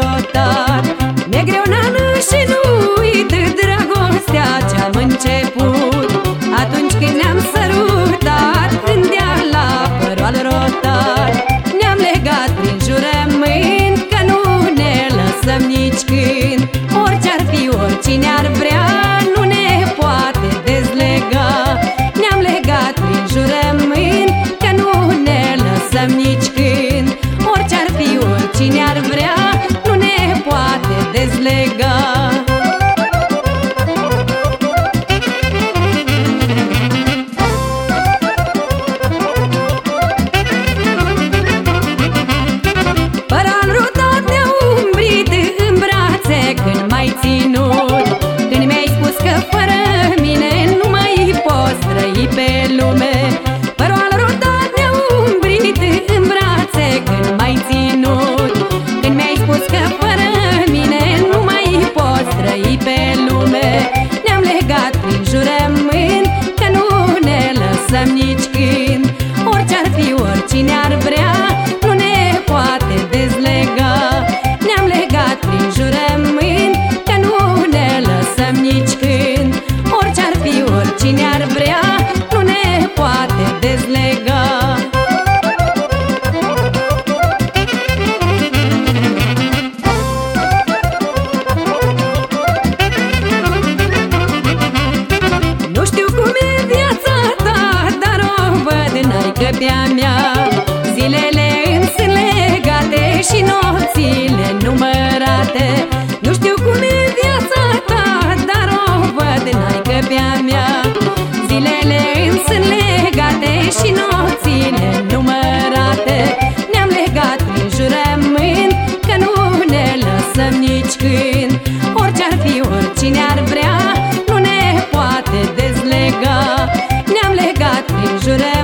rotat Mi-e greu, nană, și nu uit Dragostea ce-am început. Atunci când ne-am sărutat Când ea la păroal rotat Ne-am legat prin jurământ Că nu ne lăsăm nici când. Orice-ar fi, oricine ar vrea Nu ne poate dezlega. Ne-am legat prin jurământ Că nu ne lăsăm nici iubirea mea. Zilele îmi legate și nopțile numărate. Nu știu cum e viața ta, dar o văd în alcăpea mea. Zilele îmi legate și nopțile numărate. Ne-am legat prin jurământ, că nu ne lăsăm nici când Orice-ar fi, oricine ar vrea, nu ne poate dezlega. Ne-am legat prin jurământ